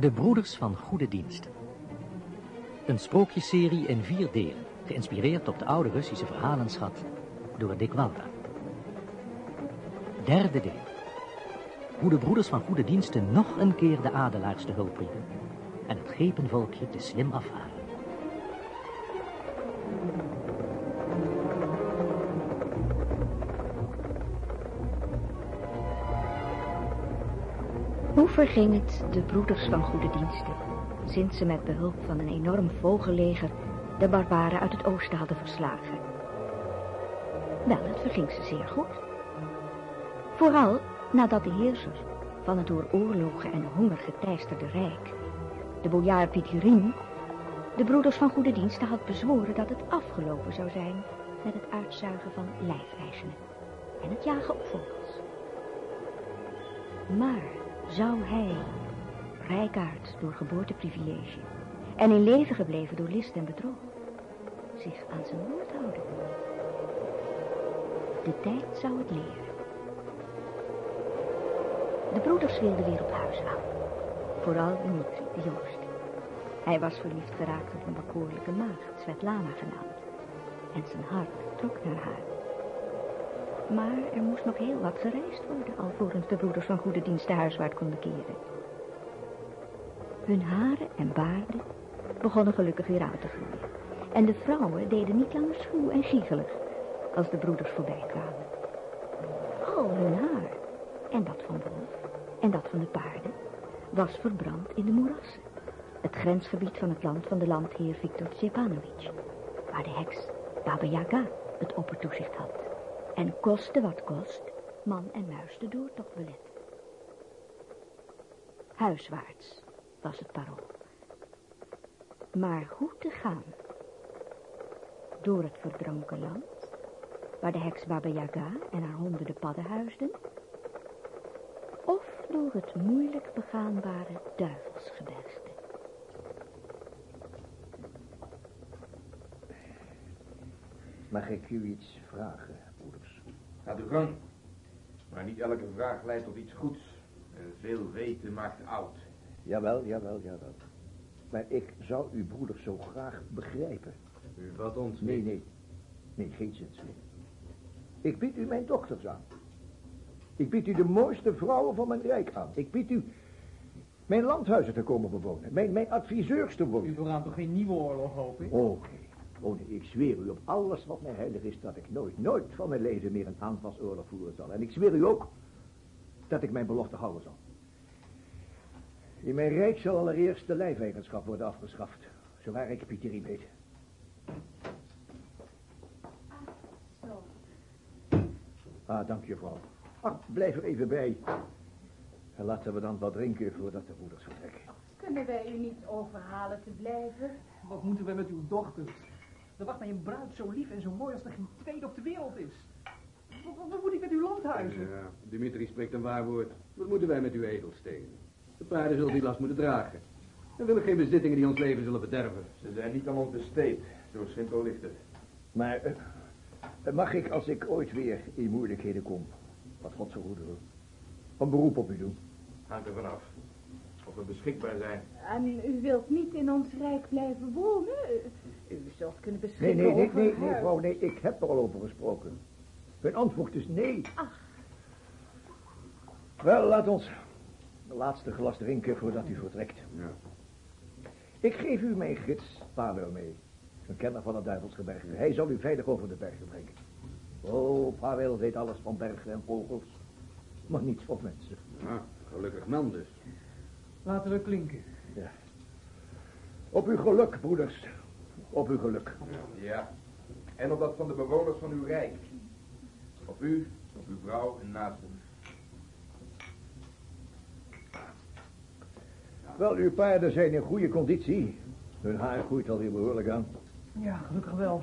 De Broeders van Goede Diensten. Een sprookjesserie in vier delen, geïnspireerd op de oude Russische verhalenschat door Dick Walda. Derde deel. Hoe de Broeders van Goede Diensten nog een keer de adelaars te hulp riepen en het gepenvolkje te slim afhalen. Verging het de broeders van goede diensten, sinds ze met behulp van een enorm vogelleger de barbaren uit het oosten hadden verslagen? Wel, het verging ze zeer goed. Vooral nadat de heerser van het door oorlogen en honger geteisterde rijk, de bojaar Pitirin, de broeders van goede diensten had bezworen dat het afgelopen zou zijn met het uitzuigen van lijfeigenen en het jagen op vogels. Maar zou hij, rijkaard door geboorteprivilege en in leven gebleven door list en bedrog, zich aan zijn woord houden? De tijd zou het leren. De broeders wilden weer op huis aan. Vooral Dimitri, de jongste. Hij was verliefd geraakt op een bekoorlijke maagd, Svetlana genaamd. En zijn hart trok naar haar. Maar er moest nog heel wat gereisd worden, alvorens de broeders van goede diensten huiswaart konden keren. Hun haren en baarden begonnen gelukkig weer aan te groeien. En de vrouwen deden niet langer schuw en giegelig als de broeders voorbij kwamen. Al hun haar, en dat van Wolf, en dat van de paarden, was verbrand in de moerassen. Het grensgebied van het land van de landheer Viktor Stepanovic, waar de heks Baba Yaga het oppertoezicht had. En koste wat kost, man en muis de doortocht belet. Huiswaarts was het parool. Maar hoe te gaan? Door het verdronken land, waar de heks Baba Yaga en haar honderden padden huisden? Of door het moeilijk begaanbare duivelsgebergte? Mag ik u iets vragen? Gaat uw gang. Maar niet elke vraag leidt tot iets goeds. En veel weten maakt oud. Jawel, jawel, jawel. Maar ik zou uw broeders zo graag begrijpen. U vat ons Nee, niet. nee. Nee, geen zins meer. Ik bied u mijn dochters aan. Ik bied u de mooiste vrouwen van mijn rijk aan. Ik bied u mijn landhuizen te komen bewonen. Mijn, mijn adviseurs te U worden. verraadt toch geen nieuwe oorlog, hoop ik? Oké. Oh nee, ik zweer u op alles wat mij heilig is dat ik nooit, nooit van mijn leven meer een aanvalsoorlog voeren zal. En ik zweer u ook dat ik mijn belofte houden zal. In mijn rijk zal allereerst de lijfeigenschap worden afgeschaft, zowaar ik Pieterie weet. Ah, dank je vrouw. Ah, blijf er even bij. En laten we dan wat drinken voordat de moeders vertrekken. Kunnen wij u niet overhalen te blijven? Wat moeten we met uw dochters? Wacht mij een bruid zo lief en zo mooi als er geen tweede op de wereld is. Wat, wat- wat moet ik met uw landhuizen? Ja, Dimitri spreekt een waar woord. Wat moeten wij met uw edelstenen? De paarden zullen die last moeten dragen. We willen geen bezittingen die ons leven zullen bederven. Ze zijn niet aan ons besteed. Zo simpel ligt het. Maar eh, mag ik, als ik ooit weer in moeilijkheden kom, wat God verhoede wil, een beroep op u doen? Hangt er vanaf. Of we beschikbaar zijn. En u wilt niet in ons rijk blijven wonen? U zult kunnen Nee, beschikken nee, nee, over nee, nee, huis. vrouw, nee, ik heb er al over gesproken. Mijn antwoord is nee. Ach. Wel, laat ons de laatste glas drinken voordat u vertrekt. Ja. Ik geef u mijn gids, Pavel, mee. Een kenner van het duivelsgebergte. Hij zal u veilig over de bergen brengen. Oh, Pavel weet alles van bergen en vogels. Maar niets van mensen. Ah, gelukkig man dus. Laten we klinken. Op uw geluk, broeders. Op uw geluk. Ja. En op dat van de bewoners van uw rijk. Op u, op uw vrouw en naasten. Wel, uw paarden zijn in goede conditie. Hun haar groeit alweer behoorlijk aan. Ja, gelukkig wel.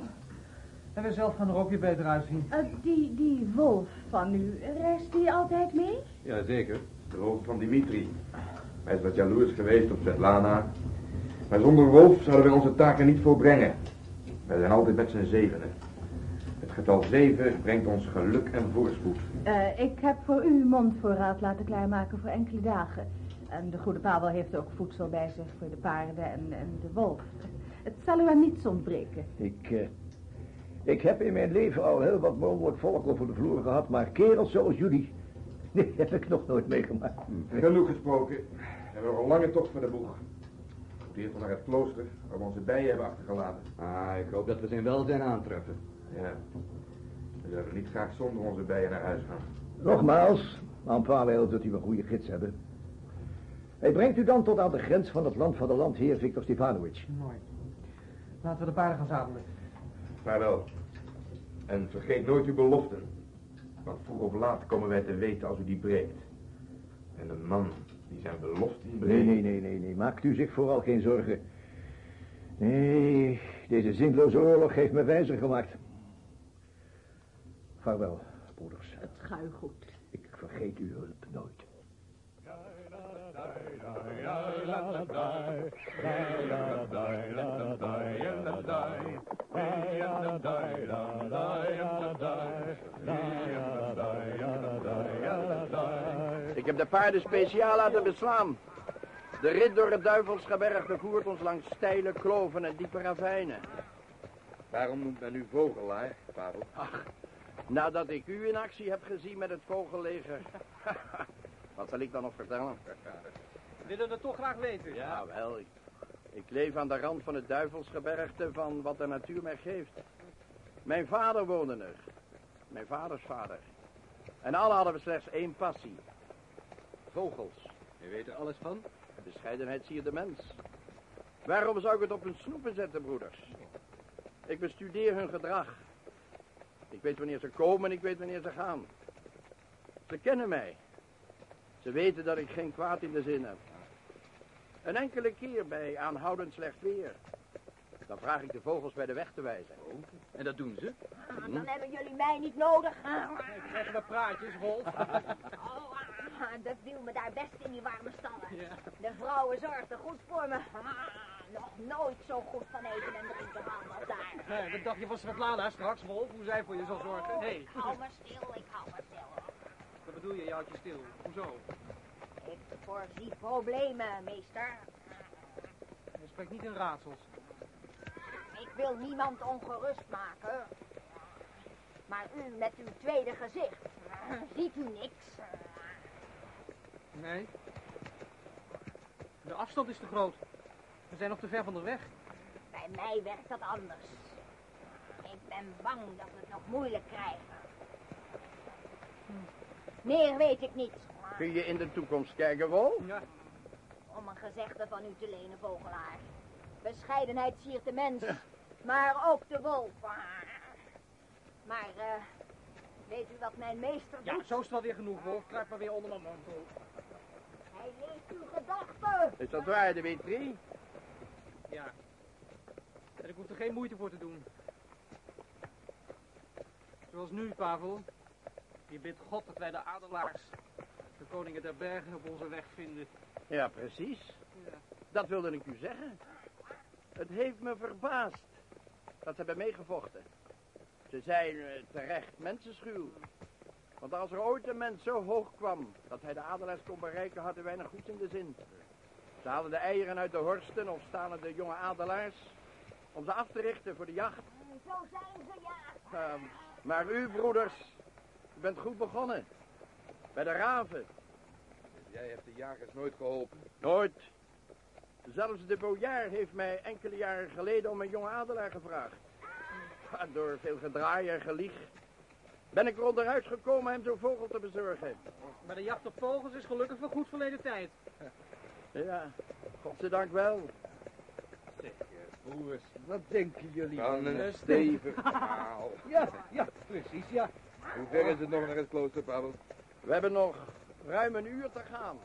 En we zelf gaan er ook weer beter uitzien. Eh, die, die wolf van u, reist die altijd mee? Jazeker, de wolf van Dimitri. Hij is wat jaloers geweest op Svetlana. Maar zonder wolf zouden wij onze taken niet volbrengen. Wij zijn altijd met z'n zevenen. Het getal zeven brengt ons geluk en voorspoed. Eh, ik heb voor u mondvoorraad laten klaarmaken voor enkele dagen. En de goede Pavel heeft ook voedsel bij zich voor de paarden en, en de wolf. Het zal u aan niets ontbreken. Ik, eh, ik heb in mijn leven al heel wat mogelijk volk over de vloer gehad, maar kerels zoals jullie, die heb ik nog nooit meegemaakt. Genoeg gesproken. We hebben nog een lange tocht voor de boeg. We moeten eerst naar het klooster, waar we onze bijen hebben achtergelaten. Ah, ik hoop dat we zijn welzijn aantreffen. Ja. We zouden niet graag zonder onze bijen naar huis gaan. Nogmaals, aan Pavel zult u een goede gids hebben. Hij brengt u dan tot aan de grens van het land van de landheer Victor Stefanovic. Mooi. Laten we de paarden gaan zadelen. Vaarwel. En vergeet nooit uw beloften. Want vroeg of laat komen wij te weten als u die breekt. En een man die zijn beloften breekt... Nee, nee, nee, nee, nee. Maakt u zich vooral geen zorgen. Nee, deze zinloze oorlog heeft me wijzer gemaakt. Vaarwel, broeders. Het ga u goed. Ik vergeet uw hulp nooit. Heb de paarden speciaal laten beslaan. De rit door het duivelsgebergte voert ons langs steile kloven en diepe ravijnen. Waarom noemt men u vogelaar, Pavel? Ach, nadat ik u in actie heb gezien met het vogelleger. Wat zal ik dan nog vertellen? We willen het toch graag weten. Ja, wel. Ik, ik leef aan de rand van het duivelsgebergte van wat de natuur mij geeft. Mijn vader woonde er. Mijn vaders vader. En alle hadden we slechts één passie. Vogels. Je weet er alles van? Bescheidenheid zie je de mens. Waarom zou ik het op hun snoepen zetten, broeders? Ik bestudeer hun gedrag. Ik weet wanneer ze komen en ik weet wanneer ze gaan. Ze kennen mij. Ze weten dat ik geen kwaad in de zin heb. Een enkele keer bij aanhoudend slecht weer. Dan vraag ik de vogels bij de weg te wijzen. En dat doen ze? Ah, dan hebben jullie mij niet nodig. Krijgen we praatjes, Wolf? Oh, ah, dat viel me daar best in die warme stallen. De vrouwen zorgden goed voor me. Ah, nog nooit zo goed van eten en drinken gehad als daar. Nee, wat dacht je van Svetlana straks, Wolf? Hoe zij voor je zal zorgen? Oh, Hé, Ik hou me stil, ik hou me stil. wat bedoel je? Je houdt je stil. Hoezo? Ik voorzie problemen, meester. Je spreekt niet in raadsels. Ik wil niemand ongerust maken. Maar u met uw tweede gezicht, ziet u niks? Nee. De afstand is te groot. We zijn nog te ver van de weg. Bij mij werkt dat anders. Ik ben bang dat we het nog moeilijk krijgen. Meer weet ik niet. Kun je in de toekomst kijken, Wolf? Ja. Om een gezegde van u te lenen, vogelaar. Bescheidenheid siert de mens, maar ook de wolf. Maar, eh, weet u wat mijn meester Ja, doet? zo is het wel weer genoeg, Wolf. Kruip maar weer onder mijn mantel. Hij leest uw gedachten. Is dat waar, Dimitri? Ja. En ik hoef er geen moeite voor te doen. Zoals nu, Pavel. Je bidt God dat wij de adelaars, de koningen der bergen, op onze weg vinden. Ja, precies. Ja. Dat wilde ik u zeggen. Het heeft me verbaasd dat ze hebben meegevochten. Ze zijn eh, terecht mensenschuw. Want als er ooit een mens zo hoog kwam dat hij de adelaars kon bereiken, hadden wij nog goed in de zin. Ze haalden de eieren uit de horsten of staan de jonge adelaars om ze af te richten voor de jacht. Zo zijn ze, ja. Ehm, maar u, broeders, u bent goed begonnen. Bij de raven. Jij hebt de jagers nooit geholpen. Nooit. Zelfs de bojaar heeft mij enkele jaren geleden om een jonge adelaar gevraagd. Door veel gedraai en gelieg ben ik er onderuit gekomen hem zo'n vogel te bezorgen. Maar de jacht op vogels is gelukkig voor goed verleden tijd. Ja, godzijdank wel. Broers, wat denken jullie Van een Eh, stevig verhaal. Ja, ja, precies, ja. Hoe ver is het nog naar het klooster, Pavel? We hebben nog ruim een uur te gaan.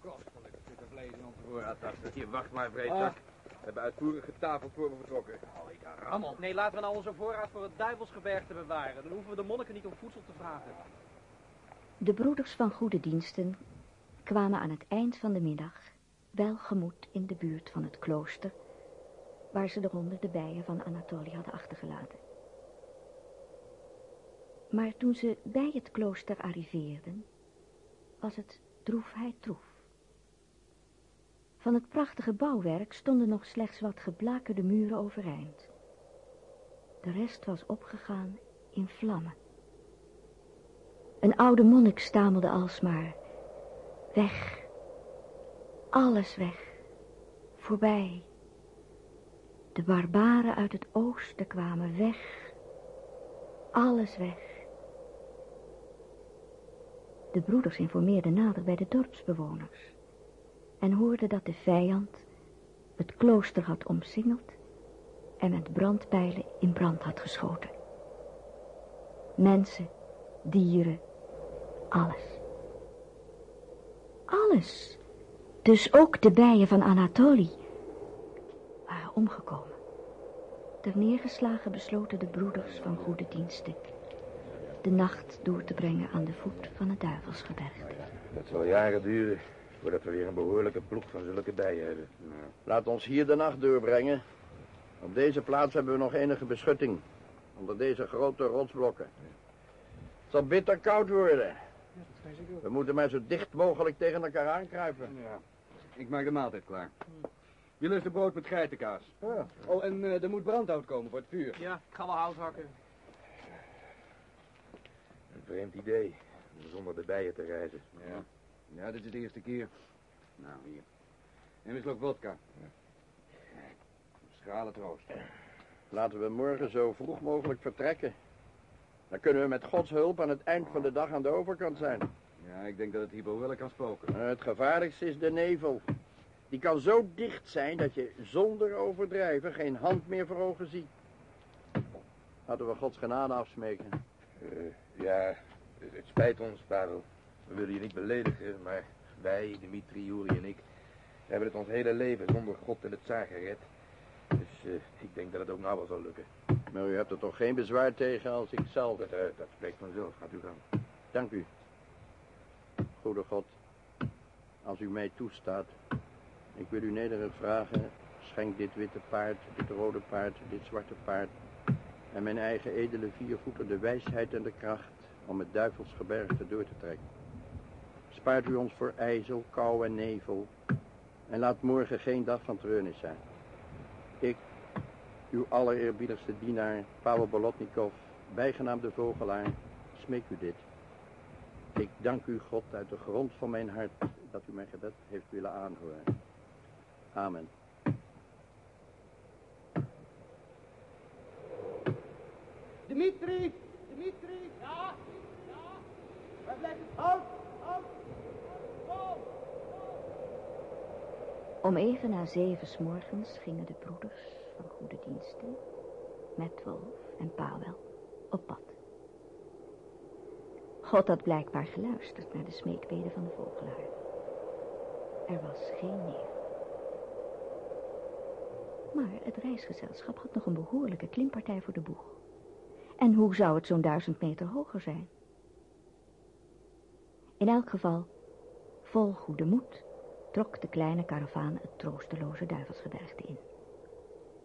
Kostelijk stukken vlees in onze voorraadtassen. Hier, wacht maar, vreedzak. We hebben uitvoerig getafeld voor we vertrokken. Rammel. Nee, laten we nou onze voorraad voor het duivelsgebergte bewaren. Dan hoeven we de monniken niet om voedsel te vragen. De broeders van goede diensten kwamen aan het eind van de middag welgemoed in de buurt van het klooster, waar ze de honderde bijen van Anatolie hadden achtergelaten. Maar toen ze bij het klooster arriveerden, was het droefheid droef. Van het prachtige bouwwerk stonden nog slechts wat geblakerde muren overeind. De rest was opgegaan in vlammen. Een oude monnik stamelde alsmaar. Weg. Alles weg. Voorbij. De barbaren uit het oosten kwamen weg. Alles weg. De broeders informeerden nader bij de dorpsbewoners en hoorden dat de vijand het klooster had omsingeld en met brandpijlen in brand had geschoten. Mensen, dieren, alles. Alles. Dus ook de bijen van Anatolie waren omgekomen. Ter neergeslagen besloten de broeders van goede diensten de nacht door te brengen aan de voet van het duivelsgebergte. Dat zal jaren duren voordat we weer een behoorlijke ploeg van zulke bijen hebben. Laat ons hier de nacht doorbrengen. Op deze plaats hebben we nog enige beschutting. Onder deze grote rotsblokken. Het zal bitter koud worden. We moeten maar zo dicht mogelijk tegen elkaar aankruipen. Ja. Ik maak de maaltijd klaar. Wie lust een brood met geitenkaas? Ja. Oh, en eh, er moet brandhout komen voor het vuur. Ja, ik ga wel hout hakken. Een vreemd idee, om zonder de bijen te reizen. Ja. Ja, dit is de eerste keer. Nou, hier. En een slok vodka. Schrale troost. Laten we morgen zo vroeg mogelijk vertrekken. Dan kunnen we met Gods hulp aan het eind van de dag aan de overkant zijn. Ja, ik denk dat het hier wel kan spoken. Het gevaarlijkste is de nevel. Die kan zo dicht zijn dat je zonder overdrijven geen hand meer voor ogen ziet. Laten we Gods genade afsmeken. Eh, ja, het, het spijt ons, Pavel. We willen je niet beledigen, maar wij, Dimitri, Juri en ik, hebben het ons hele leven zonder God en het zaag gered. Dus eh, ik denk dat het ook nou wel zal lukken. Maar u hebt er toch geen bezwaar tegen als ik zelf... Dat, dat spreekt vanzelf. Gaat u gaan. Dank u. Goede God, als u mij toestaat, ik wil u nederig vragen, schenk dit witte paard, dit rode paard, dit zwarte paard en mijn eigen edele vier voeten de wijsheid en de kracht om het duivelsgebergte door te trekken. Spaart u ons voor ijzel, kou en nevel en laat morgen geen dag van treurnis zijn. Ik, uw allereerbiedigste dienaar, Pavel Bolotnikov, bijgenaamd de Vogelaar, smeek u dit. Ik dank u, God, uit de grond van mijn hart, dat u mijn gebed heeft willen aanhoren. Amen. Dimitri! Dimitri! Ja? Ja? Waar blijft het? Om even na zeven 's morgens gingen de broeders van goede diensten met Wolf en Pavel op pad. God had blijkbaar geluisterd naar de smeekbeden van de vogelaar. Er was geen nevel. Maar het reisgezelschap had nog een behoorlijke klimpartij voor de boeg. En hoe zou het zo'n duizend meter hoger zijn? In elk geval, vol goede moed, trok de kleine karavaan het troosteloze duivelsgebergte in.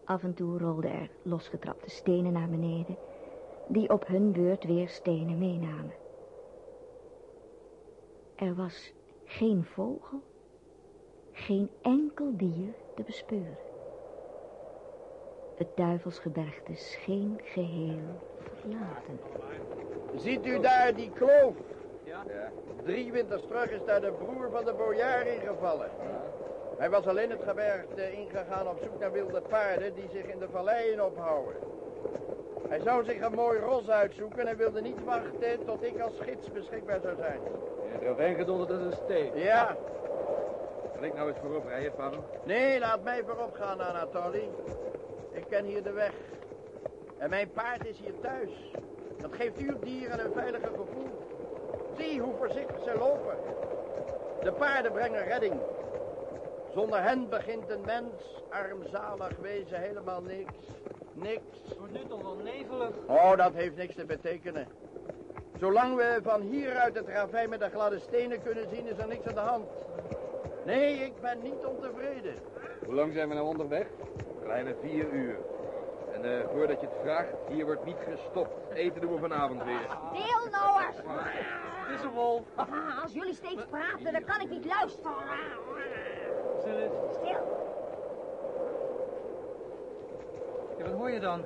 Af en toe rolden er losgetrapte stenen naar beneden, die op hun beurt weer stenen meenamen. Er was geen vogel, geen enkel dier te bespeuren. Het duivelsgebergte scheen geheel verlaten. Ziet u daar die kloof? Ja? Drie winters terug is daar de broer van de bojaar ingevallen. Hij was alleen het gebergte ingegaan op zoek naar wilde paarden die zich in de valleien ophouden. Hij zou zich een mooi ros uitzoeken en wilde niet wachten tot ik als gids beschikbaar zou zijn. Je hebt eroverheen gedonderd als een steen. Ja, Zal ik nou eens voorop rijden, Pavel? nee, laat mij voorop gaan, Anatoly. Ik ken hier de weg. En mijn paard is hier thuis. Dat geeft uw dieren een veiliger gevoel. Zie hoe voorzichtig ze lopen. De paarden brengen redding. Zonder hen begint een mens, armzalig wezen, helemaal niks. Niks. Het wordt nu toch wel nevelig. Oh, dat heeft niks te betekenen. Zolang we van hieruit het ravijn met de gladde stenen kunnen zien, is er niks aan de hand. Nee, ik ben niet ontevreden. Hoe lang zijn we nou onderweg? Kleine vier uur. En eh, voordat je het vraagt, hier wordt niet gestopt. Eten doen we vanavond weer. Deelnouwers! het is een wolf. Als jullie steeds praten, dan kan ik niet luisteren. Stil. Stil. Ja, wat hoor je dan?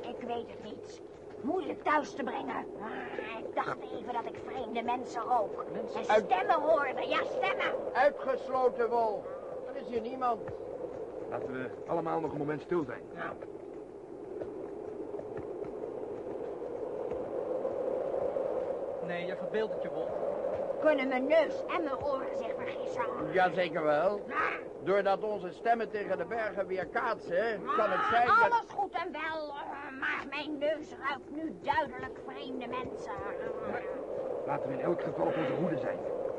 Ik weet het niet. Moeilijk thuis te brengen. Ah, ik dacht even dat ik vreemde mensen rook. Mensen? En stemmen hoorde. Ja, stemmen. Uitgesloten wolf. Er is hier niemand. Laten we allemaal nog een moment stil zijn. Ja. Nee, je verbeeldt het je, Wolf. Kunnen mijn neus en mijn oren zich vergissen? Jazeker wel. Doordat onze stemmen tegen de bergen weer kaatsen, kan het zijn dat... Alles goed en wel, maar mijn neus ruikt nu duidelijk vreemde mensen. Laten we in elk geval op onze hoede zijn.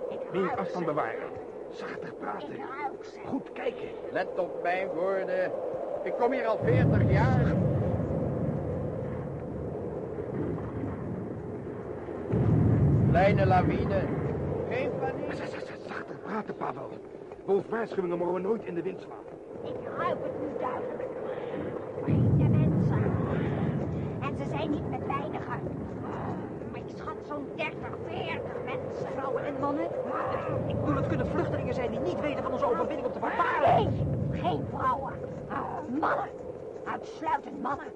Ik Meer afstand bewaren. Zachter praten. Ik ruik ze. Goed kijken. Let op mijn woorden. Ik kom hier al 40 jaar. Kleine lawine. Geen paniek. Zachter praten, Pavel. Wolf waarschuwingen mogen we nooit in de wind slaan. Ik ruik het nu duidelijk. Vreemde mensen. En ze zijn niet met weinigen. Ik schat zo'n 30, 40 mensen. Vrouwen en mannen? Ik bedoel, het kunnen vluchtelingen zijn die niet weten van onze overwinning op de barbaren. Nee, geen vrouwen. Mannen. Uitsluitend mannen.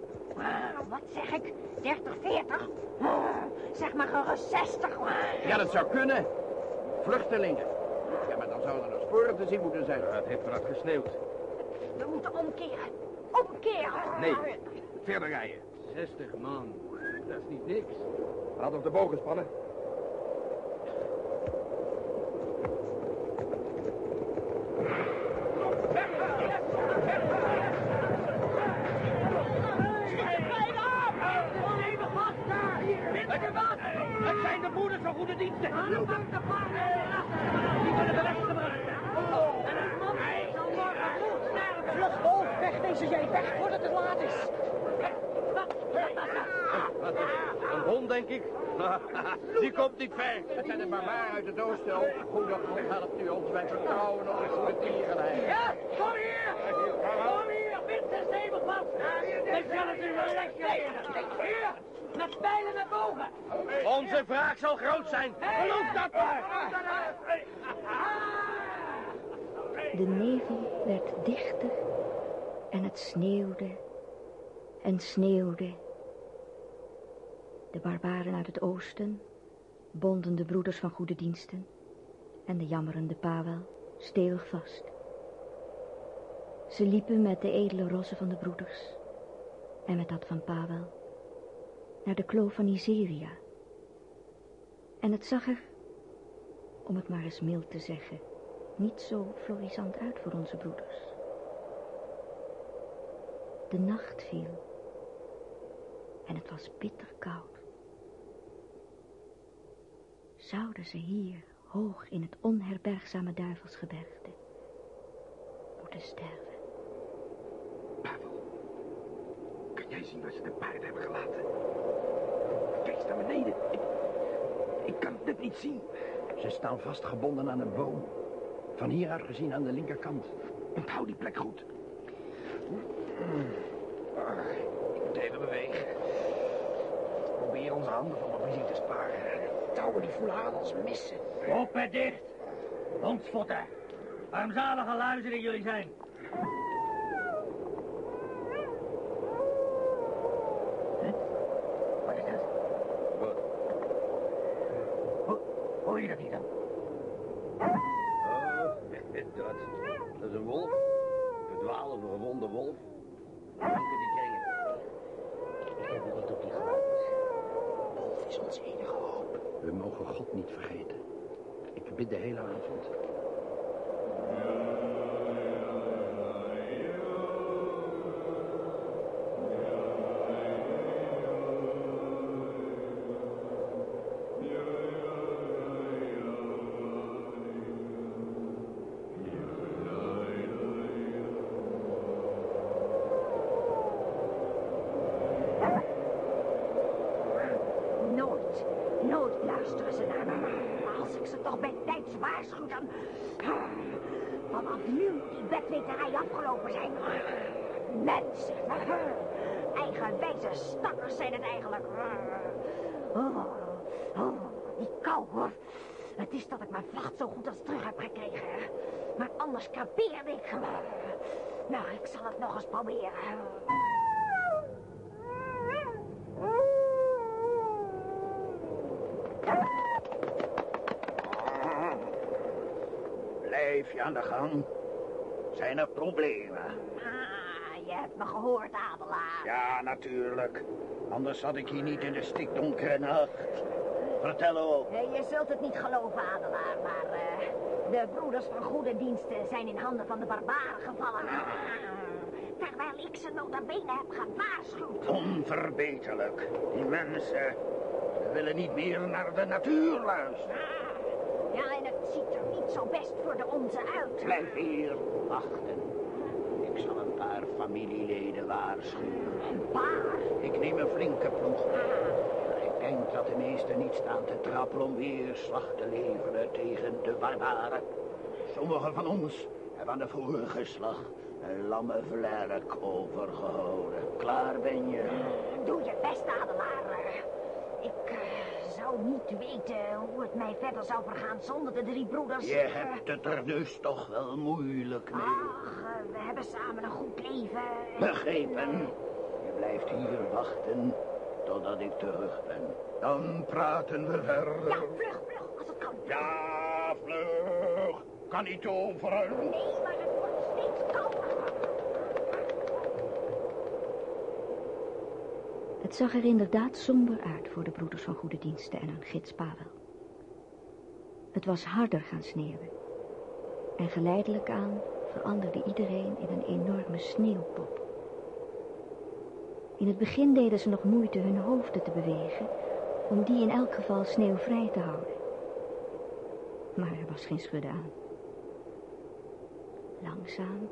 Wat zeg ik? 30, 40? Ah, Zeg maar gerust 60. Ja, dat zou kunnen. Vluchtelingen. Ja, maar dan zouden er sporen te zien moeten zijn. Het heeft vannacht gesneeuwd. We moeten omkeren. Omkeren. Nee, verder rijden. 60 man. Dat is niet niks. Laat op de bogen spannen. Het zijn de broeders van goede diensten. Die worden berechtgebracht. En het man zal morgen vroeg sterven. Vlug, Wolf, weg deze jij, weg voordat het laat is. Een hond, denk ik. Die komt niet ver. Het zijn de barbaren uit het oosten. Goede God, helpt u ons bij vertrouwen op goede tierenheid. Ja, kom hier! Kom hier, Winter Stevigman! Ik zal het u wel weggeven. Hier, met pijlen naar boven. Onze wraak zal groot zijn. Geloof dat maar. De nevel werd dichter en het sneeuwde en sneeuwde. De barbaren uit het oosten bonden de broeders van goede diensten en de jammerende Pavel stevig vast. Ze liepen met de edele rossen van de broeders en met dat van Pavel naar de kloof van Iseria. En het zag er, om het maar eens mild te zeggen, niet zo florissant uit voor onze broeders. De nacht viel en het was bitter koud. Zouden ze hier, hoog in het onherbergzame duivelsgebergte, moeten sterven? Pavel, kan jij zien waar ze de paarden hebben gelaten? Kijk eens naar beneden. Ik, ik kan het niet zien. Ze staan vastgebonden aan een boom. Van hieruit gezien aan de linkerkant. Onthoud die plek goed. Ik moet even bewegen. Probeer onze handen van mijn muziek te sparen. Touwen die voelen aan als missen. Open dicht. Hondsvotten. Armzalige luizen die jullie zijn. Wat is dat? Wat? Ho- Hoor je dat niet dan? Oh, dat. Dat is een wolf. Verdwaalde of een gewonde wolf. Zoeken die kringen. Ik heb het niet op die gewacht. Wolf is ons enige hoop. Mogen God niet vergeten. Ik bid de hele avond. Ze. Maar als ik ze toch bij tijds waarschuw, dan... Vanaf nu die bedweterij afgelopen zijn. Mensen, eigenwijze stakkers zijn het eigenlijk. Oh, oh, die kou hoor. Het is dat ik mijn vacht zo goed als terug heb gekregen. Maar anders kapeerde ik. Nou, ik zal het nog eens proberen. Aan de gang. Zijn er problemen? Ah, je hebt me gehoord, Adelaar. Ja, natuurlijk. Anders zat ik hier niet in de stikdonkere nacht. Vertel op. Eh, Je zult het niet geloven, Adelaar, maar eh, de broeders van goede diensten zijn in handen van de barbaren gevallen. Terwijl ik ze nota bene heb gewaarschuwd. Onverbeterlijk. Die mensen ze willen niet meer naar de natuur luisteren. Ja, en het ziet er niet zo best voor de onze uit. Blijf hier wachten. Ik zal een paar familieleden waarschuwen. Een paar? Ik neem een flinke ploeg. Maar ik denk dat de meesten niet staan te trappelen om weerslag te leveren tegen de barbaren. Sommigen van ons hebben aan de vorige slag een lamme vlerk overgehouden. Klaar ben je? Doe je best, Adelaar. Zou niet weten hoe het mij verder zou vergaan zonder de drie broeders. Je hebt het er dus toch wel moeilijk mee. Ach, eh, we hebben samen een goed leven. Begrepen. Je blijft hier wachten totdat ik terug ben. Dan praten we verder. Ja, vlug, vlug, als het kan. Ja, vlug. Kan niet overen. Nee, maar het wordt steeds kouder. Het zag er inderdaad somber uit voor de broeders van goede diensten en hun gids Pavel. Het was harder gaan sneeuwen. En geleidelijk aan veranderde iedereen in een enorme sneeuwpop. In het begin deden ze nog moeite hun hoofden te bewegen, om die in elk geval sneeuwvrij te houden. Maar er was geen schudden aan. Langzaam,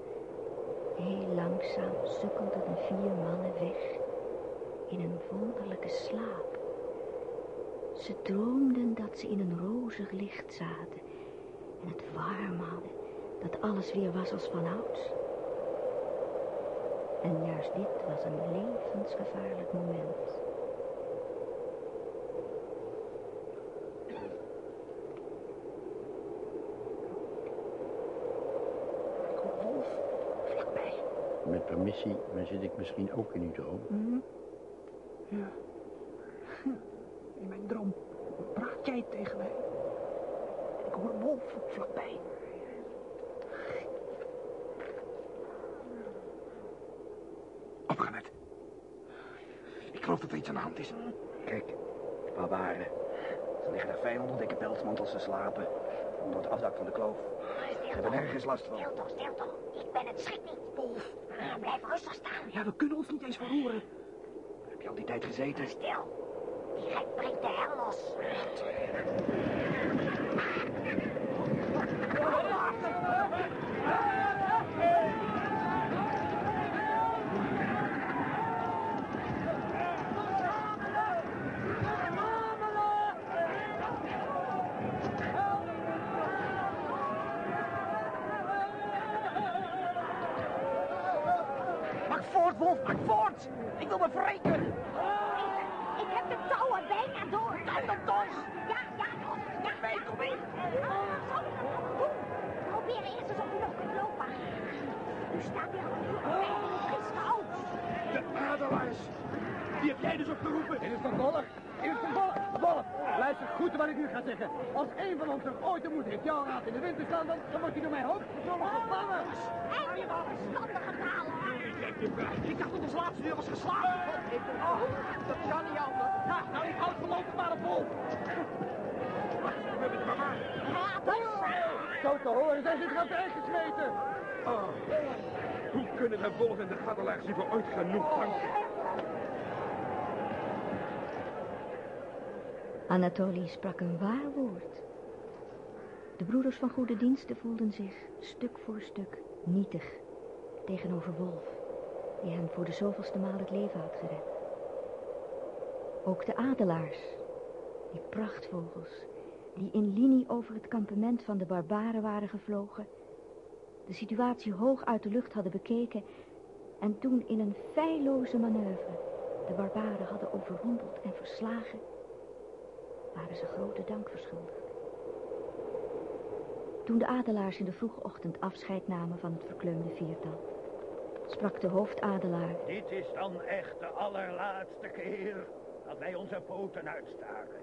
heel langzaam sukkelden de vier mannen weg in een wonderlijke slaap. Ze droomden dat ze in een rozig licht zaten en het warm hadden, dat alles weer was als vanouds. En juist dit was een levensgevaarlijk moment. Ik hoor Wolf vlakbij. Met permissie, maar zit ik misschien ook in uw droom? Mhm. Ja. In mijn droom praat jij tegen mij. Ik hoor Wolf vlakbij. Opgelet. Ik geloof dat er iets aan de hand is. Kijk, barbaren. Ze liggen daar fijn onder dikke peltsmantels te slapen. Onder het afdak van de kloof. Ze hebben nergens last van. Stil toch, stil toch. Ik ben het schrik niet. Wolf. blijf rustig staan. Ja, we kunnen ons niet eens verroeren. Je al die tijd gezeten? Stil. Die gek breekt de hel los voort, Wolf, maak voort! Ik wil me wreken! Ik heb de touwen bijna door. Kan dat toch? Ja, ja, nog. Ja, mee, kom mee. Zo, Doe. Probeer eerst eens of u nog kunt lopen. U staat weer al een fris koud. De adelaars. Die heb jij dus opgeroepen. Dit is van Wolf. Dit is van Wolf. Wolf, luister goed wat ik nu ga zeggen. Als een van ons nog ooit de moed heeft jouw raad in de wind te staan, dan, dan wordt hij door mijn hoofd gezongen gevangen. En je verstandige taal. Ik dacht dat ons laatste uur was geslagen. Oh, dat kan niet anders. Ja, nou, ik houd voorlopig maar op Wolf. Zo te horen, zij zit gaan bijgesmeten. Oh. Hoe kunnen de wolf en de gadelaars hiervoor ooit genoeg danken? Anatoly sprak een waar woord. De broeders van goede diensten voelden zich stuk voor stuk nietig tegenover Wolf, die hem voor de zoveelste maal het leven had gered. Ook de adelaars, die prachtvogels, die in linie over het kampement van de barbaren waren gevlogen, de situatie hoog uit de lucht hadden bekeken en toen in een feilloze manoeuvre de barbaren hadden overrompeld en verslagen, waren ze grote dank verschuldigd. Toen de adelaars in de vroege ochtend afscheid namen van het verkleumde viertal, sprak de hoofdadelaar. Dit is dan echt de allerlaatste keer dat wij onze poten uitstaken.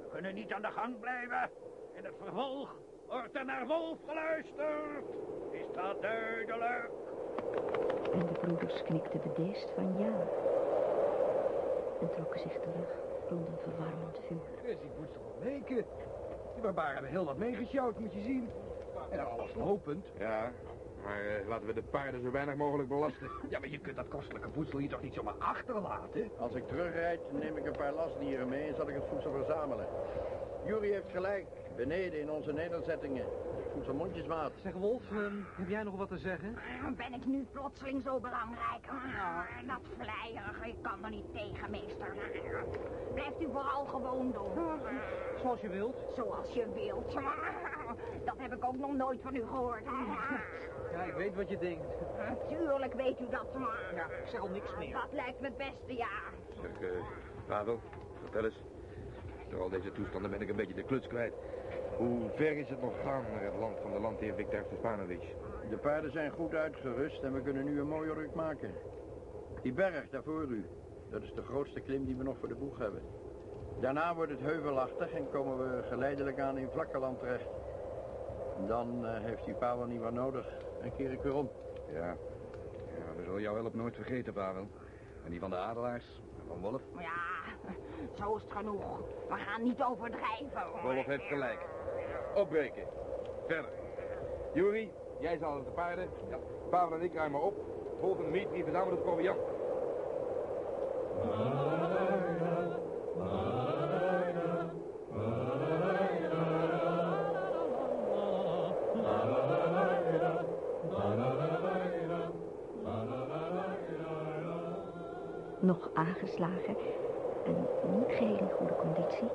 We kunnen niet aan de gang blijven. In het vervolg wordt er naar Wolf geluisterd. Is dat duidelijk? En de broeders knikten bedeesd van ja. En trokken zich terug rond een verwarmend vuur. Dus ik moet toch wel weken. Die barbaren hebben heel wat meegesjouwd, moet je zien. En alles lopend. Ja, maar eh, laten we de paarden zo weinig mogelijk belasten. Ja, maar je kunt dat kostelijke voedsel hier toch niet zomaar achterlaten? Als ik terugrijd, neem ik een paar lastdieren mee en zal ik het voedsel verzamelen. Jury heeft gelijk. Beneden in onze nederzettingen. Voedsel mondjesmaat. Zeg Wolf, ehm, heb jij nog wat te zeggen? Ben ik nu plotseling zo belangrijk? Ah, Dat vleierige, ik kan er niet tegen, meester. Blijft u vooral gewoon doen. Zoals je wilt. Zoals je wilt. Dat heb ik ook nog nooit van u gehoord. Ja, ik weet wat je denkt. Natuurlijk weet u dat. Ja, ik zeg al niks meer. Dat lijkt me het beste, ja. Zeg, uh, Pavel, vertel eens. Door al deze toestanden ben ik een beetje de kluts kwijt. Hoe ver is het nog gaan naar het land van de landheer Viktor Stepanovic? De paarden zijn goed uitgerust en we kunnen nu een mooie ruk maken. Die berg daar voor u, dat is de grootste klim die we nog voor de boeg hebben. Daarna wordt het heuvelachtig en komen we geleidelijk aan in vlakke land terecht. Dan uh, heeft u Pavel niet meer nodig. En keer ik weer om. Ja. ja, we zullen jouw hulp nooit vergeten, Pavel. En die van de adelaars, en van Wolf. Ja, zo is het genoeg. We gaan niet overdrijven. Wolf heeft gelijk. Opbreken. Verder. Juri, jij zal de paarden. Ja. Pavel en ik ruimen op. En Dimitri verzamelen het proviant. Nog aangeslagen en niet geheel in goede conditie,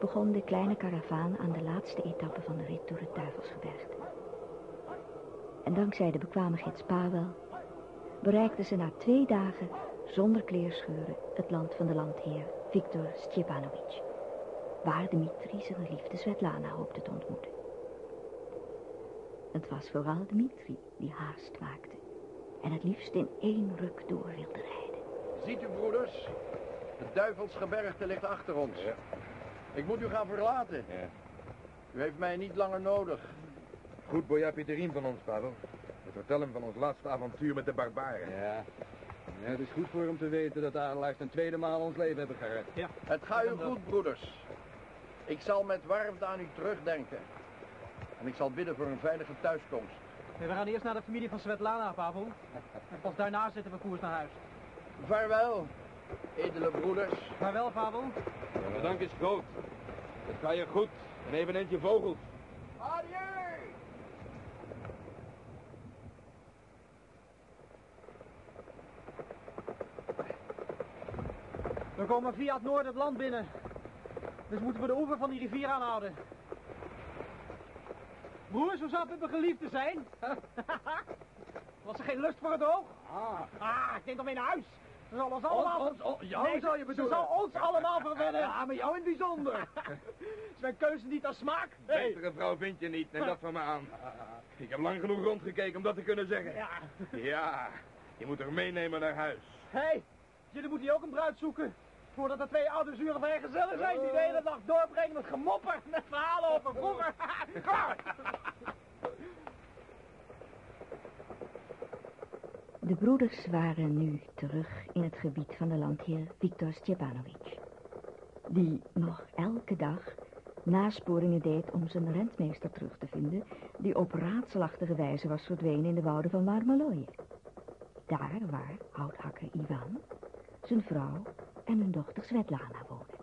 begon de kleine karavaan aan de laatste etappe van de rit door het Duivelsgebergte. En dankzij de bekwame gids Pavel bereikten ze na twee dagen zonder kleerscheuren het land van de landheer Viktor Stjepanovic, waar Dmitri zijn liefde Svetlana hoopte te ontmoeten. Het was vooral Dmitri die haast waakte en het liefst in één ruk door wilde rijden. Ziet u, broeders? Het duivelsgebergte ligt achter ons. Ja. Ik moet u gaan verlaten. Ja. U heeft mij niet langer nodig. Goed Boja Pieterien van ons, Pavel. We vertellen van ons laatste avontuur met de barbaren. Ja. ja. Het is goed voor hem te weten dat de adelaars een tweede maal ons leven hebben gered. Ja. Het gaat u goed, broeders. Ik zal met warmte aan u terugdenken. En ik zal bidden voor een veilige thuiskomst. Nee, we gaan eerst naar de familie van Svetlana, Pavel. En pas daarna zetten we koers naar huis. Vaarwel, edele broeders. Vaarwel, Pavel. De dank is groot. Het ga je goed. En eveneens je vogels. Adieu! We komen via het noorden het land binnen. Dus moeten we de oever van die rivier aanhouden. Broers, hoe zou het met mijn geliefde zijn? Was er geen lust voor het oog? Ah, Ah, ik denk dan weer naar huis. Ze zal ons allemaal... ons, ons, jou Nee, zou je Ze bedoelen? zal ons allemaal verwennen. Ja, maar jou in het bijzonder. Is mijn keuze niet aan smaak? Betere vrouw vind je niet. Neem dat van me aan. Ik heb lang genoeg rondgekeken om dat te kunnen zeggen. Ja. Ja, je moet er meenemen naar huis. Hé, hey, jullie moeten hier ook een bruid zoeken. Voordat er twee oude zure vrijgezellen zijn die de hele dag doorbrengen met gemopper. Met verhalen over vroeger. Klaar. De broeders waren nu terug in het gebied van de landheer Viktor Stjepanovic. Die nog elke dag nasporingen deed om zijn rentmeester terug te vinden... die op raadselachtige wijze was verdwenen in de wouden van Marmaloje. Daar waar houthakker Ivan, zijn vrouw en hun dochter Svetlana wonen.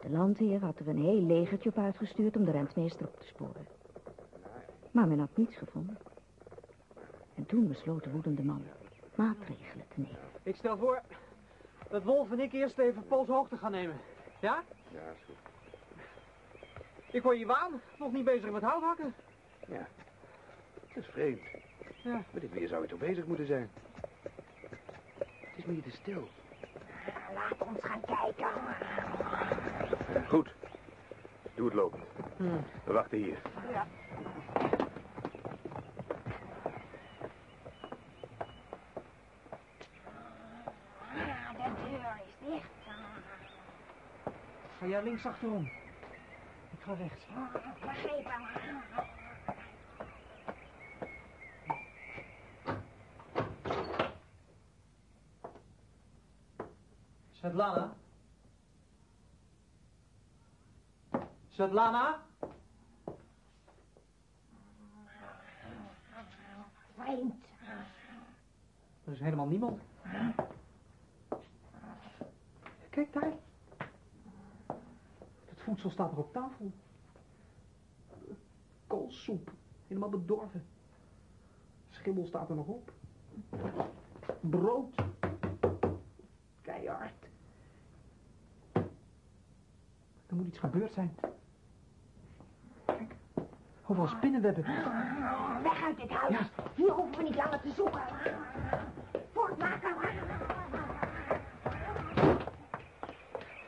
De landheer had er een heel legertje op uitgestuurd om de rentmeester op te sporen. Maar men had niets gevonden. En toen besloot de woedende man maatregelen te nemen. Ik stel voor dat Wolf en ik eerst even Pools hoogte gaan nemen. Ja? Ja, is goed. Ik hoor Iwaan nog niet bezig met houthakken. Ja. Dat is vreemd. Ja. Met dit weer zou je toch bezig moeten zijn? Het is me hier te stil. Laat ons gaan kijken. Goed. Doe het lopen. We wachten hier. Ja. Jij links achterom. Ik ga rechts. Begrepen. Svetlana? Svetlana? Vreemd. Er is helemaal niemand. Kijk daar. Het voedsel staat er op tafel. Koolsoep. Helemaal bedorven. Schimmel staat er nog op. Brood. Keihard. Er moet iets gebeurd zijn. Kijk. Overal spinnenwebben. Weg uit dit huis. Hier hoeven we niet langer te zoeken. Voortmaken.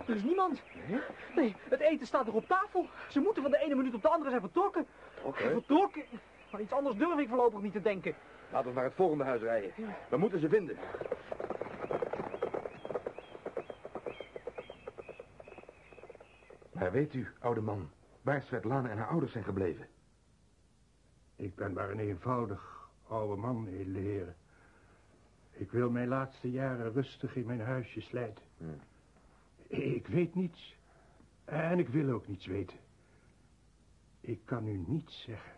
Er is niemand. Nee, het eten staat er op tafel. Ze moeten van de ene minuut op de andere zijn vertrokken. Oké. Vertrokken? Maar iets anders durf ik voorlopig niet te denken. Laten we naar het volgende huis rijden. We moeten ze vinden. Maar weet u, oude man, waar Svetlana en haar ouders zijn gebleven? Ik ben maar een eenvoudig oude man, edele heren. Ik wil mijn laatste jaren rustig in mijn huisje slijten. Ik weet niets. En ik wil ook niets weten. Ik kan u niets zeggen.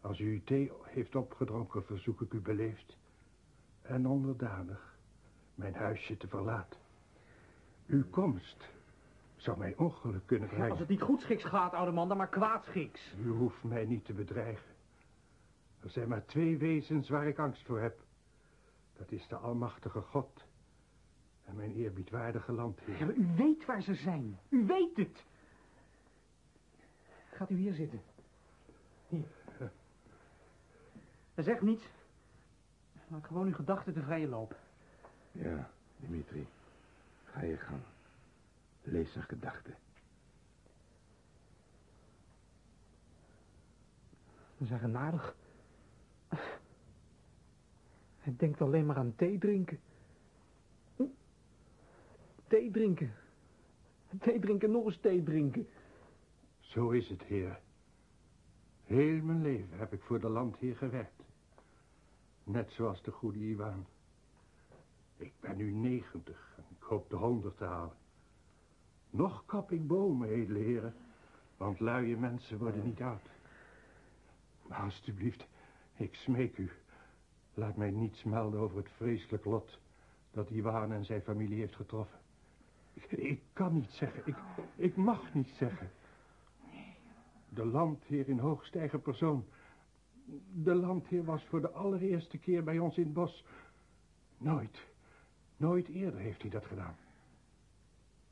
Als u uw thee heeft opgedronken, verzoek ik u beleefd en onderdanig mijn huisje te verlaten. Uw komst zou mij ongeluk kunnen Ja, brengen. als het niet goedschiks gaat, oude man, dan maar kwaadschiks. U hoeft mij niet te bedreigen. Er zijn maar twee wezens waar ik angst voor heb. Dat is de almachtige God en mijn eerbiedwaardige landheer. Ja, u weet waar ze zijn. U weet het. Gaat u hier zitten. Hier. Zeg niets. Laat gewoon uw gedachten te vrije loop. Ja, Dimitri. Ga je gang. Lees zijn gedachten. We zijn genadig. Hij denkt alleen maar aan thee drinken. Thee drinken. Thee drinken, nog eens thee drinken. Zo is het, heer. Heel mijn leven heb ik voor de landheer gewerkt. Net zoals de goede Iwan. Ik ben nu negentig en ik hoop de honderd te halen. Nog kap ik bomen, edele heren, want luie mensen worden niet oud. Maar alstublieft, ik smeek u, laat mij niets melden over het vreselijk lot dat Iwan en zijn familie heeft getroffen. Ik, ik kan niet zeggen, ik, ik mag niet zeggen. De landheer in hoogste eigen persoon. De landheer was voor de allereerste keer bij ons in het bos. Nooit, nooit eerder heeft hij dat gedaan.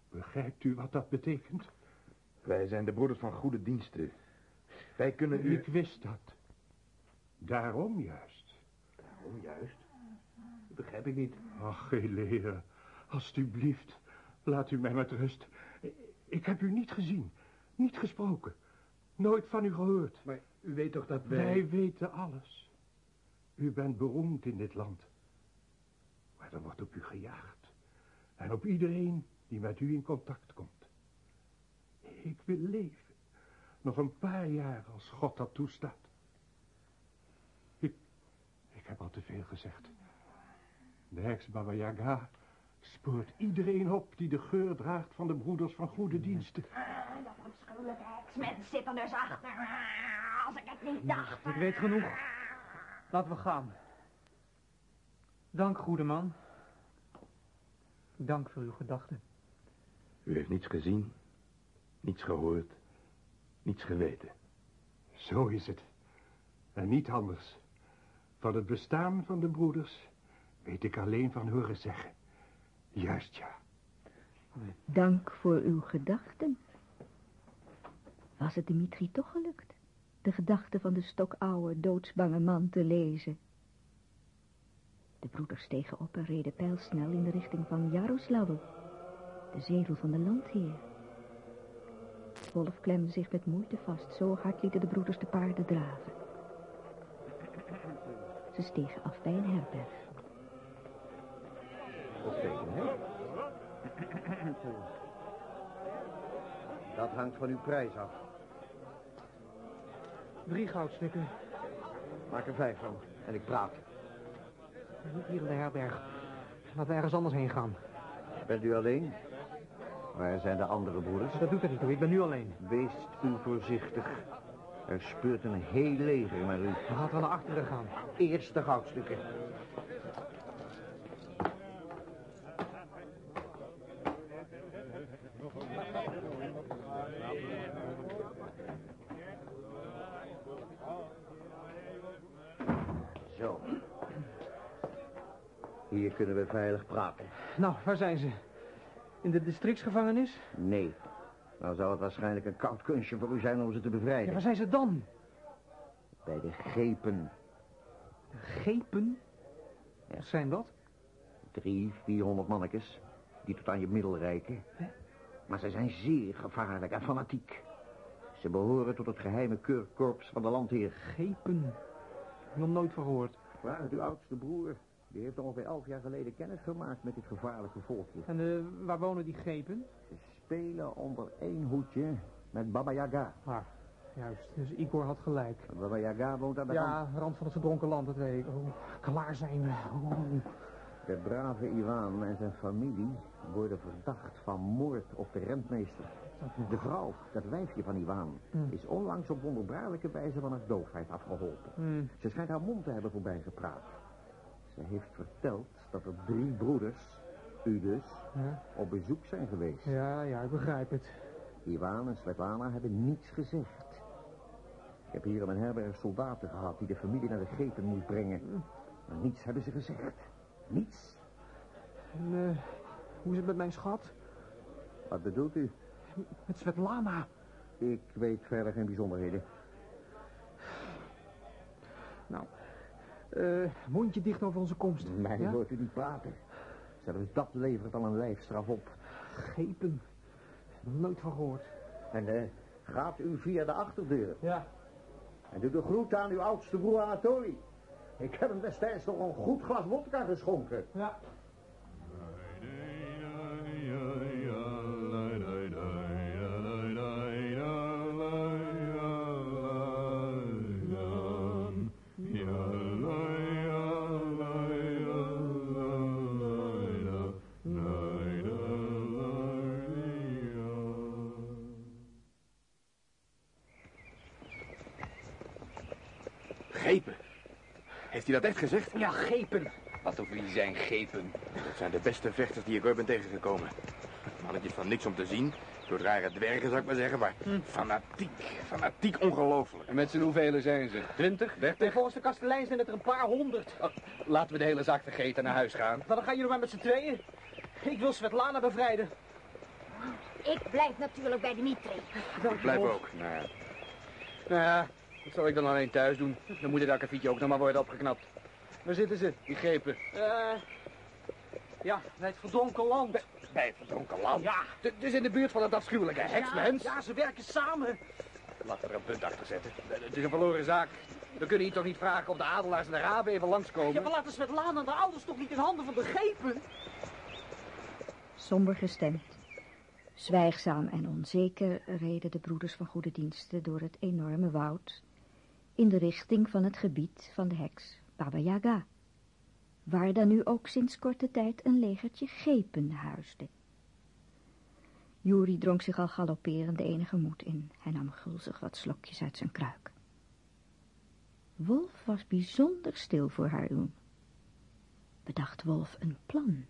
Begrijpt u wat dat betekent? Wij zijn de broeders van goede diensten. Wij kunnen u... Ik wist dat. Daarom juist. Waarom juist? Dat begrijp ik niet. Ach, heren, alstublieft, laat u mij met rust. Ik heb u niet gezien, niet gesproken, nooit van u gehoord. Maar u weet toch dat wij... Wij weten alles. U bent beroemd in dit land. Maar er wordt op u gejaagd. En op iedereen die met u in contact komt. Ik wil leven. Nog een paar jaar als God dat toestaat. Ik, ik heb al te veel gezegd. De heks Baba Yaga spoort iedereen op die de geur draagt van de broeders van goede diensten. Ah, Dat afschuwelijke heksmens zit er dus achter. Ah, Als ik het niet dacht. Ik weet genoeg. Laten we gaan. Dank, goede man. Dank voor uw gedachten. U heeft niets gezien, niets gehoord, niets geweten. Zo is het. En niet anders. Van het bestaan van de broeders weet ik alleen van horen zeggen. Juist ja. Dank voor uw gedachten. Was het Dimitri toch gelukt? De gedachten van de stokoude, doodsbange man te lezen. De broeders stegen op en reden pijlsnel in de richting van Jaroslawl, de zetel van de landheer. Wolf klemde zich met moeite vast, zo hard lieten de broeders de paarden draven. Ze stegen af bij een herberg. Dat hangt van uw prijs af. Drie goudstukken. Maak er vijf van. En ik praat. Niet hier in de herberg. Laten we ergens anders heen gaan. Bent u alleen? Waar zijn de andere broeders? Dat doet er niet toe, ik ben nu alleen. Wees u voorzichtig. Er speurt een heel leger naar u. Gaat wel naar achteren gaan. Eerst de goudstukken. Zo. Hier kunnen we veilig praten. Nou, waar zijn ze? In de districtsgevangenis? Nee. Nou zou het waarschijnlijk een koud kunstje voor u zijn om ze te bevrijden. Ja, waar zijn ze dan? Bij de gepen. Gepen? Wat zijn dat? Drie, vierhonderd mannetjes. Die tot aan je middel reiken. Maar zij zijn zeer gevaarlijk en fanatiek. Ze behoren tot het geheime keurkorps van de landheer. Gepen? Nog nooit van gehoord. Vraag uw oudste broer. Die heeft ongeveer elf jaar geleden kennis gemaakt met dit gevaarlijke volkje. En uh, waar wonen die gepen? Ze spelen onder één hoedje met Baba Yaga. Ah, juist. Dus Igor had gelijk. Baba Yaga woont aan de ja, rand. rand van het verdronken land, dat weet ik. Oh, klaar zijn we. Oh. De brave Iwan en zijn familie worden verdacht van moord op de rentmeester. De vrouw, dat wijfje van Iwan, Mm. is onlangs op wonderbaarlijke wijze van haar doofheid afgeholpen. Mm. Ze schijnt haar mond te hebben voorbij gepraat. Ze heeft verteld dat er drie broeders, u dus, Ja? op bezoek zijn geweest. ja, ja, ik begrijp het. Iwan en Svetlana hebben niets gezegd. Ik heb hier in mijn herberg soldaten gehad die de familie naar de gepen moest brengen. Maar niets hebben ze gezegd. Niets. En, eh, hoe is het met mijn schat? Wat bedoelt u? Met Svetlana. Ik weet verder geen bijzonderheden. Nou, eh, mondje dicht over onze komst. Mij ja? hoort u niet praten. Zelfs dat levert al een lijfstraf op. Gepen. Nooit van gehoord. En eh, gaat u via de achterdeur. Ja. En doe de groet aan uw oudste broer Anatoly. Ik heb hem destijds nog een goed glas vodka geschonken. Ja. Hij dat echt gezegd? Ja, gepen. Wat of wie zijn gepen? Dat zijn de beste vechters die ik ooit ben tegengekomen. Mannetjes van niks om te zien. Door rare dwergen, zou ik maar zeggen, maar fanatiek, fanatiek ongelooflijk. En met z'n hoeveel zijn ze? Twintig? Dertig? volgens de kastelein zijn het er een paar honderd. Oh, laten we de hele zaak vergeten en naar huis gaan. Nou, dan gaan jullie maar met z'n tweeën. Ik wil Svetlana bevrijden. Ik blijf natuurlijk bij Dimitri. Ik blijf ook. Nou, ja. Nou ja, dat zal ik dan alleen thuis doen. Dan moet het akkefietje ook nog maar worden opgeknapt. Waar zitten ze, die grepen? Eh, ja, bij het verdronken land. Bij het verdronken land? Ja. D- Dus in de buurt van het afschuwelijke heksmens? Ja, ja, ze werken samen. Laten we er een punt achter zetten. Het is een verloren zaak. We kunnen hier toch niet vragen of de adelaars en de raben even langskomen? Ja, maar laten Svetlana en de ouders toch niet in handen van de gepen? Somber gestemd. Zwijgzaam en onzeker reden de broeders van goede diensten door het enorme woud in de richting van het gebied van de heks Baba Yaga, waar dan nu ook sinds korte tijd een legertje gepen huisde. Juri dronk zich al galopperend de enige moed in. Hij nam gulzig wat slokjes uit zijn kruik. Wolf was bijzonder stil voor haar doen. Bedacht Wolf een plan.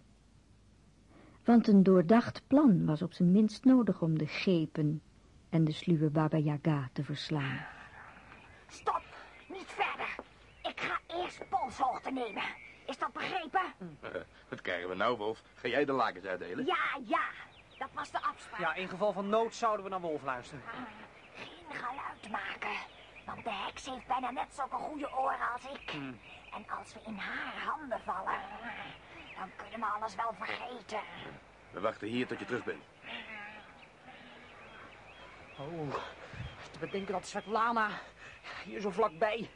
Want een doordacht plan was op zijn minst nodig om de gepen en de sluwe Baba Yaga te verslaan. Stop, niet verder. Ik ga eerst polshoogte nemen. Is dat begrepen? Wat krijgen we nou, Wolf? Ga jij de lakens uitdelen? Ja, ja. Dat was de afspraak. Ja, in geval van nood zouden we naar Wolf luisteren. Geen geluid maken. Want de heks heeft bijna net zulke goede oren als ik. En als we in haar handen vallen, dan kunnen we alles wel vergeten. We wachten hier tot je terug bent. Oh, te bedenken dat Svetlana hier zo vlakbij...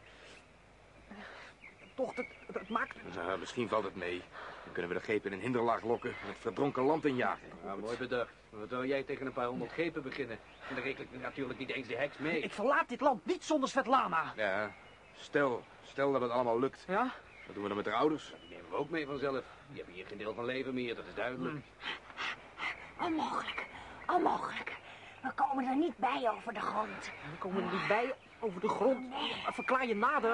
Toch, het, het, het maakt... Nou, misschien valt het mee. Dan kunnen we de gepen in een hinderlaag lokken en het verdronken land injagen. Ja, mooi bedacht. Wat zou jij tegen een paar honderd gepen beginnen? En dan reken ik natuurlijk niet eens de heks mee. Ik verlaat dit land niet zonder Svetlana. Ja, stel, stel dat het allemaal lukt. Ja? Wat doen we dan met de ouders? Die nemen we ook mee vanzelf. Die hebben hier geen deel van leven meer, dat is duidelijk. Onmogelijk. Onmogelijk. We komen er niet bij over de grond. We komen er niet bij over de grond. Verklaar je nader.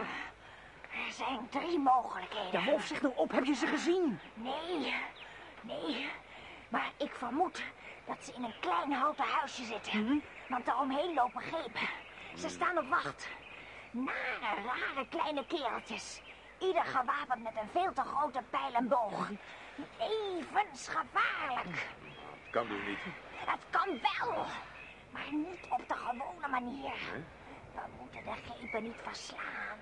Er zijn drie mogelijkheden. Ja, Wolf, zeg nou op. Heb je ze gezien? Nee, nee. Maar ik vermoed dat ze in een klein houten huisje zitten. Want daaromheen lopen gepen. Ze staan op wacht. Nare, rare kleine kereltjes. Ieder gewapend met een veel te grote pijl en boog. Levensgevaarlijk. Dat kan dus niet. Het kan wel. Maar niet op de gewone manier. We moeten de gepen niet verslaan.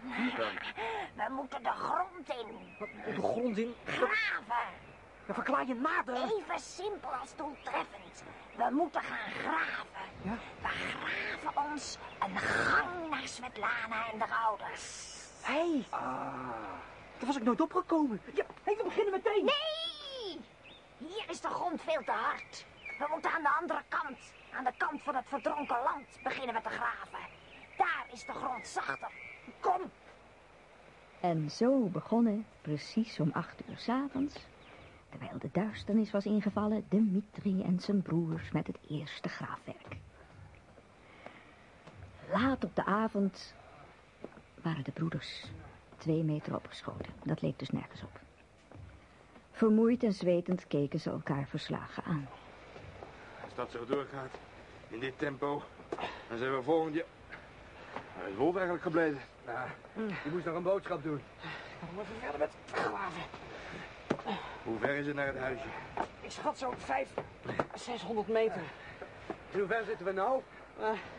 We moeten de grond in. De grond in? Graven. Ja, verklaar je nader. Even simpel als doeltreffend. We moeten gaan graven. Ja? We graven ons een gang naar Svetlana en de ouders. Hé. Hey. Ah. Daar was ik nooit opgekomen. Ja, hey, we beginnen meteen. Nee! Hier is de grond veel te hard. We moeten aan de andere kant, aan de kant van het verdronken land, beginnen we te graven. Daar is de grond zachter. Kom! En zo begonnen, precies om acht uur s'avonds, terwijl de duisternis was ingevallen, Dimitri en zijn broers met het eerste graafwerk. Laat op de avond waren de broeders twee meter opgeschoten. Dat leek dus nergens op. Vermoeid en zwetend keken ze elkaar verslagen aan. Als dat zo doorgaat, in dit tempo, dan zijn we volgend jaar... Waar is Wolf eigenlijk gebleven? Nou, die moest nog een boodschap doen. Dan moeten we verder met graven. Hoe ver is het naar het huisje? Ik schat zo vijf, 600 meter. En hoe ver zitten we nou?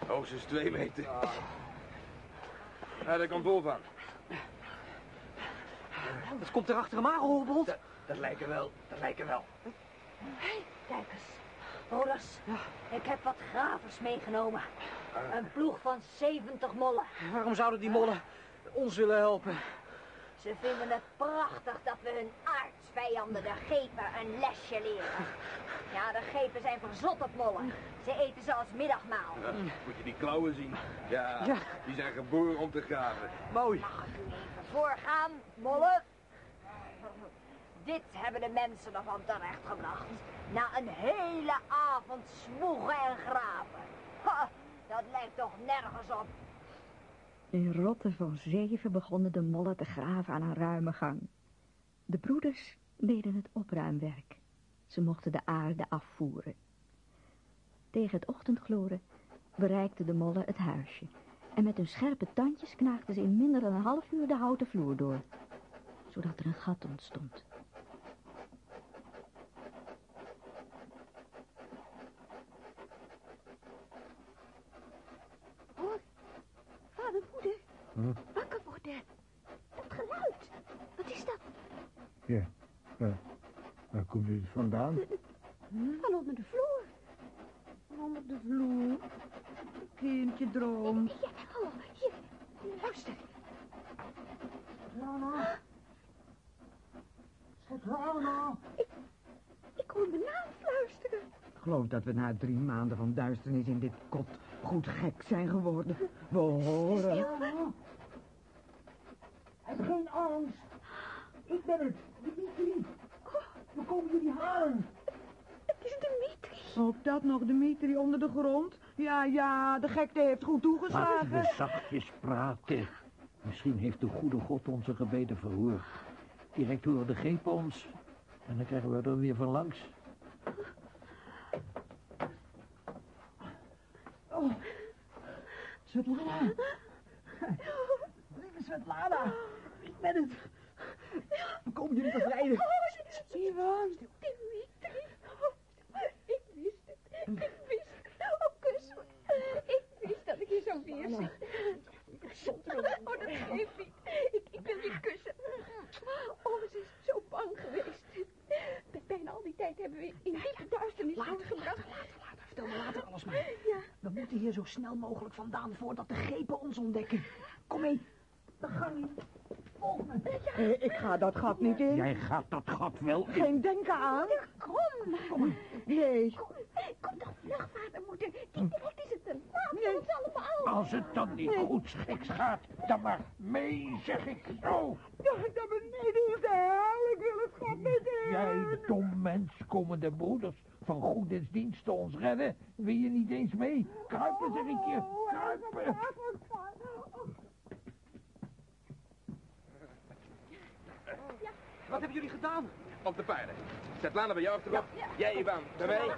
Hoogstens twee meter. Ja, daar komt Wolf aan. Wat komt er achter hem aan? Dat, dat lijken wel, dat lijken wel. Kijk eens. Broeders, ik heb wat gravers meegenomen. Een ploeg van 70 mollen. Waarom zouden die mollen ons willen helpen? Ze vinden het prachtig dat we hun aardsvijanden, de gepen, een lesje leren. Ja, de gepen zijn verzot op mollen. Ze eten ze als middagmaal. Ja, moet je die klauwen zien? Ja, Ja. die zijn geboren om te graven. Mooi. Mag ik u even voorgaan, mollen? Dit hebben de mensen ervan terechtgebracht. Na een hele avond zwoegen en graven. Ha, dat lijkt toch nergens op. In rotten van zeven begonnen de mollen te graven aan een ruime gang. De broeders deden het opruimwerk. Ze mochten de aarde afvoeren. Tegen het ochtendgloren bereikten de mollen het huisje. En met hun scherpe tandjes knaagden ze in minder dan een half uur de houten vloer door. Zodat er een gat ontstond. Vader, moeder, Hm? wakker worden. Dat geluid, wat is dat? Ja, waar, waar komt dit vandaan? Van onder de vloer. Onder de vloer. Kindje droomt. Ja, oh, hier, luister. Svetlana. Svetlana. Ik hoor mijn naam fluisteren. Ik geloof dat we na drie maanden van duisternis in dit kot goed gek zijn geworden. We horen. Heb geen angst. Ik ben het, Dimitri. We komen jullie halen. Het is Dimitri. Ook dat nog, Dimitri, onder de grond? Ja, ja, de gekte heeft goed Laten toegeslagen. we zachtjes praten. Misschien heeft de goede God onze gebeden verhoord. Direct horen de gepen ons. En dan krijgen we er weer van langs. Oh. Svetlana. Lieve Svetlana. Ik ben het. We komen jullie bevrijden. Ivan. Dimitri. Ik wist het. Ik wist het. Oh, kus me. Ik wist dat ik je zou weerzien. Oh, dat geeft niet. Ik, ik wil je kussen. Oh, ze is zo bang geweest. Bij- Bijna al die tijd hebben we in diepe duisternis doorgebracht. Later, vertel me later alles maar. Ja. We moeten hier zo snel mogelijk vandaan voordat de grepen ons ontdekken. Kom mee. De gang in. Eh, Ik ga dat gat niet in. Jij gaat dat gat wel in. Geen denken aan. Kom. Nee. Kom toch vlug, vadermoeder. Direct is het te laat voor ons allemaal. Als het dan niet goed schiks gaat, dan maar mee, zeg ik zo. Daar beneden is de hel. Ik wil het gat niet in. Jij dom mens, komen de broeders van goedensdiensten ons redden? Wil je niet eens mee? Kruipen, zeg ik je. Kruipen. Wat hebben jullie gedaan? Op de paarden. Svetlana bij jou achterop. Jij, Ivan, bij mij.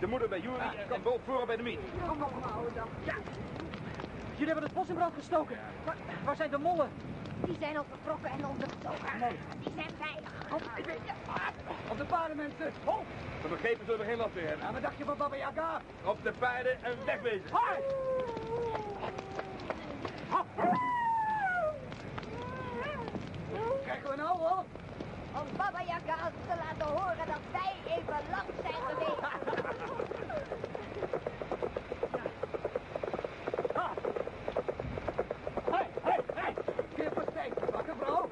De moeder bij Juri en, en Wolf voor bij de Miet. Kom een oude dag. Ja. Jullie hebben het bos in brand gestoken. Waar, waar zijn de mollen? Die zijn al vertrokken en ondergestoken. Die zijn veilig. ik weet Op de paarden, mensen. Oh, We begrepen zullen we geen last meer hebben. ja, wat dacht je van Baba Yaga? Op de paarden en wegwezen. Hoi! Krijgen we nou, hoor? Om Baba Yaga te laten horen dat wij even lang zijn geweest. Hé, hé, hé! Kun je pastijtjes bakken, vrouw?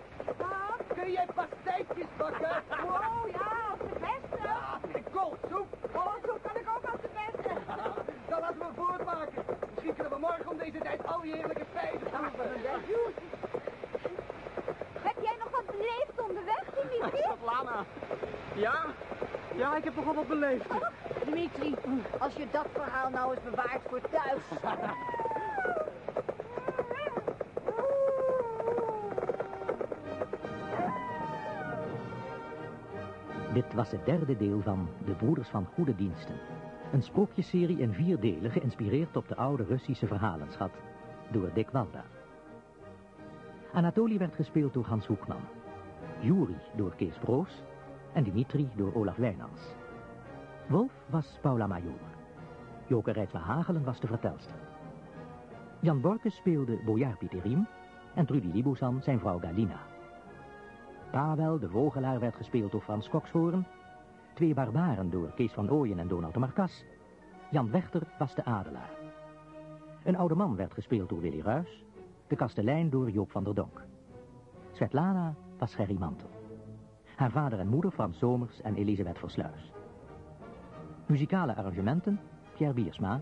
Kun jij pastijtjes bakken? Oh ja, op de beste. Ja, ik koolsoep. Oh, zo kan ik ook op de beste. Dan laten we voortmaken. Misschien kunnen we morgen om deze tijd al die heerlijke spijzen proeven. Heb jij nog wat beleefd onderweg, Dimitri? Lana. Ja? Ja, ik heb nog wel wat beleefd. Dimitri, als je dat verhaal nou eens bewaart voor thuis. Dit was het derde deel van De Broeders van Goede Diensten. Een sprookjesserie in vier delen geïnspireerd op de oude Russische verhalenschat door Dick Walda. Anatoly werd gespeeld door Hans Hoekman. Juri door Kees Broos en Dimitri door Olaf Wijnands. Wolf was Paula Major. Joke Rijtsma Hagelen was de vertelster. Jan Borkes speelde Bojaar Pieter Riem en Trudy Libouzan zijn vrouw Galina. Pavel, de vogelaar, werd gespeeld door Frans Kokshoorn. Twee barbaren door Kees van Ooyen en Donald de Marcas. Jan Wechter was de adelaar. Een oude man werd gespeeld door Willy Ruys. De kastelein door Joop van der Donk. Svetlana was Gerry Mantel. Haar vader en moeder Frans Somers en Elisabeth Versluis. Muzikale arrangementen Pierre Biersma.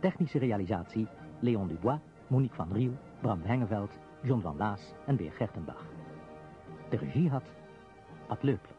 Technische realisatie Leon Dubois, Monique van Riel, Bram Hengeveld, John van Laas en Beer Gertenbach. De regie had Ad Leupler.